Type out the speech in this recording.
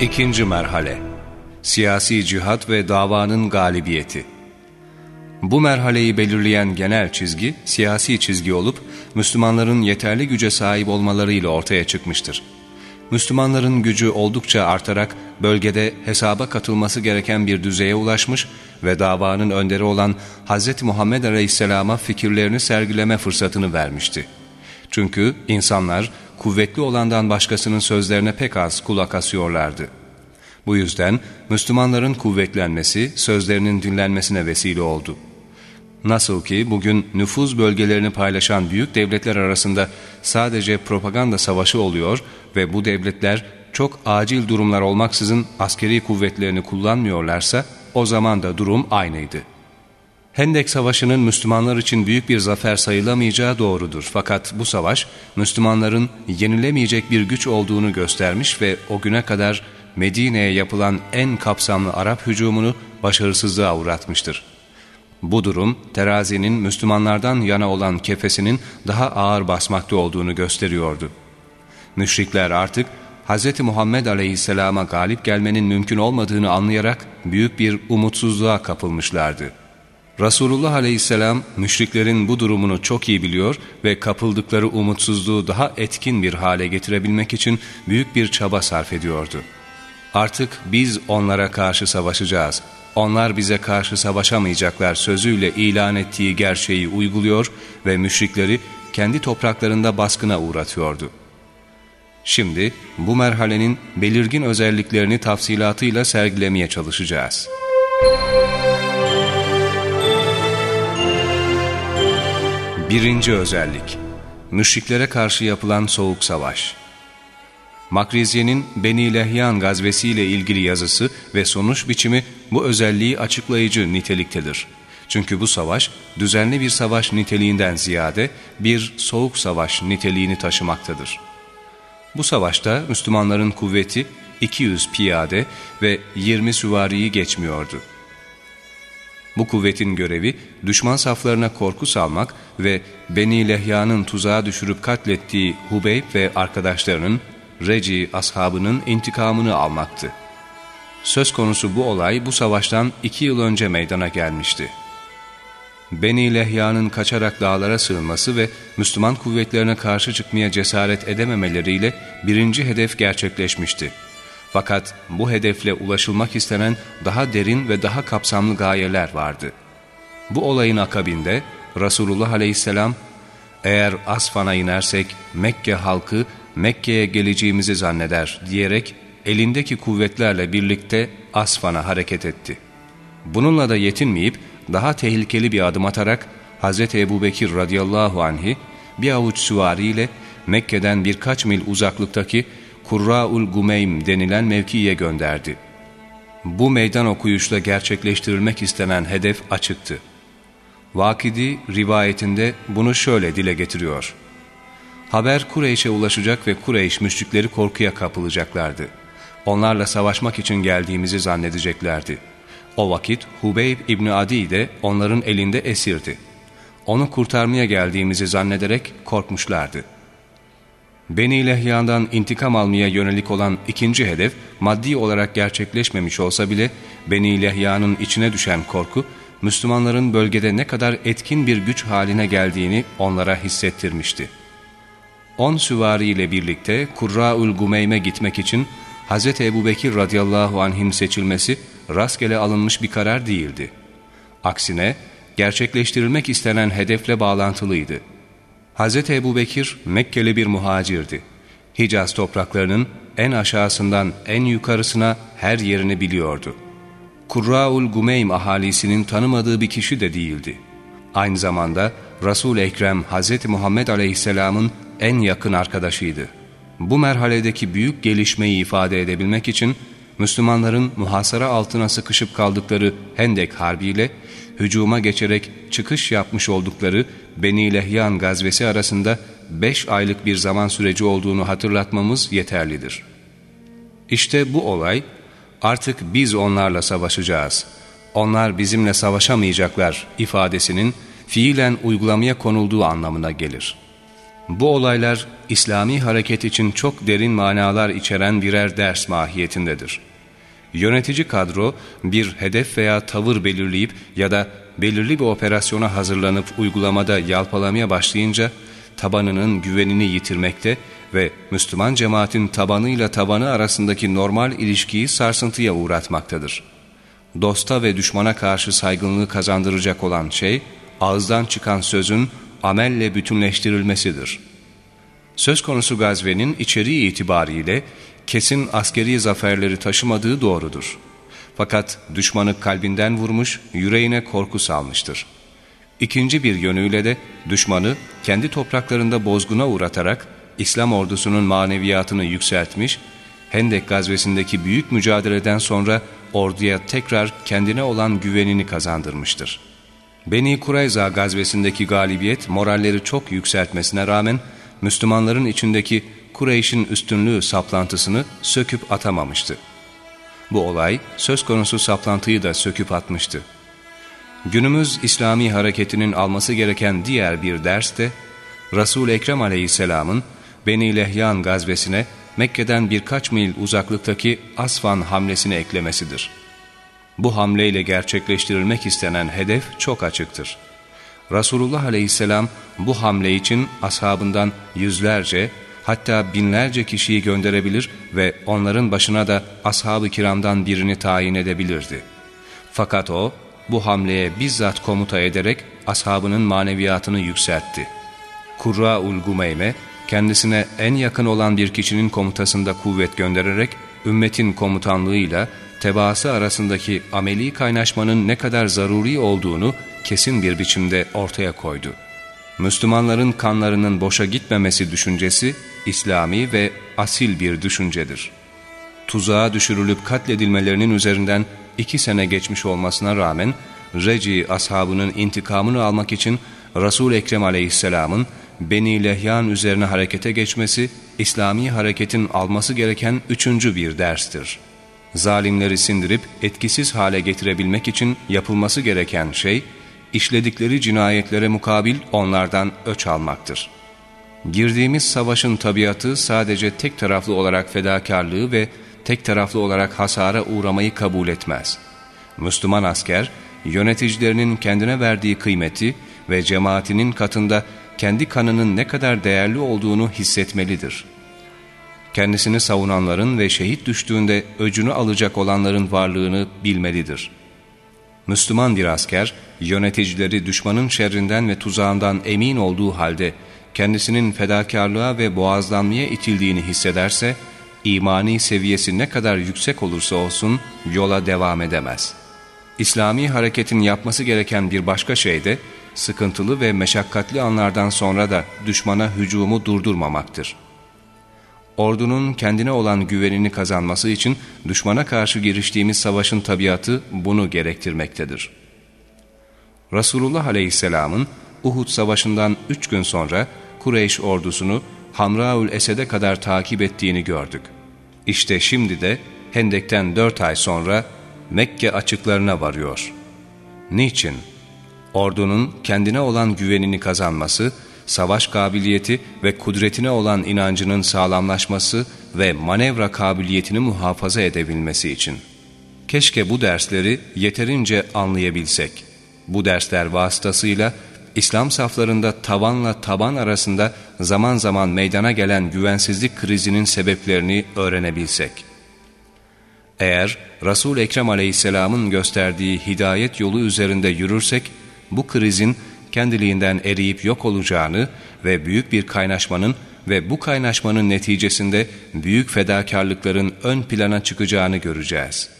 İkinci Merhale Siyasi cihat ve davanın galibiyeti Bu merhaleyi belirleyen genel çizgi, siyasi çizgi olup, Müslümanların yeterli güce sahip olmalarıyla ortaya çıkmıştır. Müslümanların gücü oldukça artarak bölgede hesaba katılması gereken bir düzeye ulaşmış ve davanın önderi olan Hz. Muhammed Aleyhisselam'a fikirlerini sergileme fırsatını vermişti. Çünkü insanlar kuvvetli olandan başkasının sözlerine pek az kulak asıyorlardı. Bu yüzden Müslümanların kuvvetlenmesi, sözlerinin dinlenmesine vesile oldu. Nasıl ki bugün nüfuz bölgelerini paylaşan büyük devletler arasında sadece propaganda savaşı oluyor ve bu devletler çok acil durumlar olmaksızın askeri kuvvetlerini kullanmıyorlarsa o zaman da durum aynıydı. Hendek Savaşı'nın Müslümanlar için büyük bir zafer sayılamayacağı doğrudur. Fakat bu savaş Müslümanların yenilemeyecek bir güç olduğunu göstermiş ve o güne kadar Medine'ye yapılan en kapsamlı Arap hücumunu başarısızlığa uğratmıştır. Bu durum terazinin Müslümanlardan yana olan kefesinin daha ağır basmakta olduğunu gösteriyordu. Müşrikler artık Hz. Muhammed Aleyhisselam'a galip gelmenin mümkün olmadığını anlayarak büyük bir umutsuzluğa kapılmışlardı. Resulullah Aleyhisselam müşriklerin bu durumunu çok iyi biliyor ve kapıldıkları umutsuzluğu daha etkin bir hale getirebilmek için büyük bir çaba sarf ediyordu. Artık biz onlara karşı savaşacağız, onlar bize karşı savaşamayacaklar sözüyle ilan ettiği gerçeği uyguluyor ve müşrikleri kendi topraklarında baskına uğratıyordu. Şimdi bu merhalenin belirgin özelliklerini tafsilatıyla sergilemeye çalışacağız. Birinci özellik Müşriklere karşı yapılan soğuk savaş Makriziye'nin Beni Lehyan gazvesiyle ilgili yazısı ve sonuç biçimi bu özelliği açıklayıcı niteliktedir. Çünkü bu savaş düzenli bir savaş niteliğinden ziyade bir soğuk savaş niteliğini taşımaktadır. Bu savaşta Müslümanların kuvveti 200 piyade ve 20 süvariyi geçmiyordu. Bu kuvvetin görevi düşman saflarına korku salmak ve Beni Lehya'nın tuzağa düşürüp katlettiği Hubeyb ve arkadaşlarının Reci ashabının intikamını almaktı. Söz konusu bu olay bu savaştan iki yıl önce meydana gelmişti. Beni Lehya'nın kaçarak dağlara sığınması ve Müslüman kuvvetlerine karşı çıkmaya cesaret edememeleriyle birinci hedef gerçekleşmişti. Fakat bu hedefle ulaşılmak istenen daha derin ve daha kapsamlı gayeler vardı. Bu olayın akabinde Resulullah Aleyhisselam, eğer Asfan'a inersek Mekke halkı Mekke'ye geleceğimizi zanneder diyerek elindeki kuvvetlerle birlikte Asfan'a hareket etti. Bununla da yetinmeyip daha tehlikeli bir adım atarak Hz. Ebu Bekir radıyallahu anhi bir avuç süvariyle Mekke'den birkaç mil uzaklıktaki Kurra'ul Gumeym denilen mevkiye gönderdi. Bu meydan okuyuşla gerçekleştirilmek istenen hedef açıktı. Vakidi rivayetinde bunu şöyle dile getiriyor. Haber Kureyş'e ulaşacak ve Kureyş müşrikleri korkuya kapılacaklardı. Onlarla savaşmak için geldiğimizi zannedeceklerdi. O vakit Hubeyb İbni Adi de onların elinde esirdi. Onu kurtarmaya geldiğimizi zannederek korkmuşlardı. Beni Lehyan'dan intikam almaya yönelik olan ikinci hedef maddi olarak gerçekleşmemiş olsa bile Beni Lehya'nın içine düşen korku Müslümanların bölgede ne kadar etkin bir güç haline geldiğini onlara hissettirmişti. On süvari birlikte Kurra'ül Gumeym'e gitmek için Hz. Ebu Bekir radıyallahu anh'in seçilmesi rastgele alınmış bir karar değildi. Aksine gerçekleştirilmek istenen hedefle bağlantılıydı. Hz. Ebu Bekir Mekkeli bir muhacirdi. Hicaz topraklarının en aşağısından en yukarısına her yerini biliyordu. Kurra'ul Gumeym ahalisinin tanımadığı bir kişi de değildi. Aynı zamanda Resul-i Ekrem Hz. Muhammed Aleyhisselam'ın en yakın arkadaşıydı. Bu merhaledeki büyük gelişmeyi ifade edebilmek için Müslümanların muhasara altına sıkışıp kaldıkları Hendek Harbi ile hücuma geçerek çıkış yapmış oldukları Beni Lehyan gazvesi arasında 5 aylık bir zaman süreci olduğunu hatırlatmamız yeterlidir. İşte bu olay artık biz onlarla savaşacağız, onlar bizimle savaşamayacaklar ifadesinin fiilen uygulamaya konulduğu anlamına gelir.'' Bu olaylar İslami hareket için çok derin manalar içeren birer ders mahiyetindedir. Yönetici kadro bir hedef veya tavır belirleyip ya da belirli bir operasyona hazırlanıp uygulamada yalpalamaya başlayınca tabanının güvenini yitirmekte ve Müslüman cemaatin tabanıyla tabanı arasındaki normal ilişkiyi sarsıntıya uğratmaktadır. Dosta ve düşmana karşı saygınlığı kazandıracak olan şey, ağızdan çıkan sözün amelle bütünleştirilmesidir. Söz konusu gazvenin içeriği itibariyle kesin askeri zaferleri taşımadığı doğrudur. Fakat düşmanı kalbinden vurmuş, yüreğine korku salmıştır. İkinci bir yönüyle de düşmanı kendi topraklarında bozguna uğratarak İslam ordusunun maneviyatını yükseltmiş, Hendek gazvesindeki büyük mücadeleden sonra orduya tekrar kendine olan güvenini kazandırmıştır. Beni Kurayza gazvesindeki galibiyet moralleri çok yükseltmesine rağmen Müslümanların içindeki Kureyş'in üstünlüğü saplantısını söküp atamamıştı. Bu olay söz konusu saplantıyı da söküp atmıştı. Günümüz İslami hareketinin alması gereken diğer bir ders de Resul Ekrem Aleyhisselam'ın Beni Lehyan gazvesine Mekke'den birkaç mil uzaklıktaki Asfan hamlesini eklemesidir. Bu hamleyle gerçekleştirilmek istenen hedef çok açıktır. Resulullah aleyhisselam bu hamle için ashabından yüzlerce hatta binlerce kişiyi gönderebilir ve onların başına da ashab-ı kiramdan birini tayin edebilirdi. Fakat o bu hamleye bizzat komuta ederek ashabının maneviyatını yükseltti. Kurra-ul Gumeyme kendisine en yakın olan bir kişinin komutasında kuvvet göndererek ümmetin komutanlığıyla tebaası arasındaki ameli kaynaşmanın ne kadar zaruri olduğunu kesin bir biçimde ortaya koydu. Müslümanların kanlarının boşa gitmemesi düşüncesi İslami ve asil bir düşüncedir. Tuzağa düşürülüp katledilmelerinin üzerinden iki sene geçmiş olmasına rağmen Reci ashabının intikamını almak için Resul Ekrem Aleyhisselam'ın Beni Lehyan üzerine harekete geçmesi, İslami hareketin alması gereken üçüncü bir derstir. Zalimleri sindirip etkisiz hale getirebilmek için yapılması gereken şey, işledikleri cinayetlere mukabil onlardan öç almaktır. Girdiğimiz savaşın tabiatı sadece tek taraflı olarak fedakarlığı ve tek taraflı olarak hasara uğramayı kabul etmez. Müslüman asker, yöneticilerinin kendine verdiği kıymeti ve cemaatinin katında kendi kanının ne kadar değerli olduğunu hissetmelidir. Kendisini savunanların ve şehit düştüğünde öcünü alacak olanların varlığını bilmelidir. Müslüman bir asker, yöneticileri düşmanın şerrinden ve tuzağından emin olduğu halde kendisinin fedakarlığa ve boğazlanmaya itildiğini hissederse, imani seviyesi ne kadar yüksek olursa olsun yola devam edemez. İslami hareketin yapması gereken bir başka şey de, sıkıntılı ve meşakkatli anlardan sonra da düşmana hücumu durdurmamaktır. Ordunun kendine olan güvenini kazanması için düşmana karşı giriştiğimiz savaşın tabiatı bunu gerektirmektedir. Resulullah Aleyhisselam'ın Uhud Savaşı'ndan üç gün sonra Kureyş ordusunu Hamraül Esed'e kadar takip ettiğini gördük. İşte şimdi de Hendek'ten dört ay sonra Mekke açıklarına varıyor. Niçin? Ordunun kendine olan güvenini kazanması, savaş kabiliyeti ve kudretine olan inancının sağlamlaşması ve manevra kabiliyetini muhafaza edebilmesi için. Keşke bu dersleri yeterince anlayabilsek. Bu dersler vasıtasıyla İslam saflarında tavanla taban arasında zaman zaman meydana gelen güvensizlik krizinin sebeplerini öğrenebilsek. Eğer Resul Ekrem Aleyhisselam'ın gösterdiği hidayet yolu üzerinde yürürsek, bu krizin kendiliğinden eriyip yok olacağını ve büyük bir kaynaşmanın ve bu kaynaşmanın neticesinde büyük fedakarlıkların ön plana çıkacağını göreceğiz.''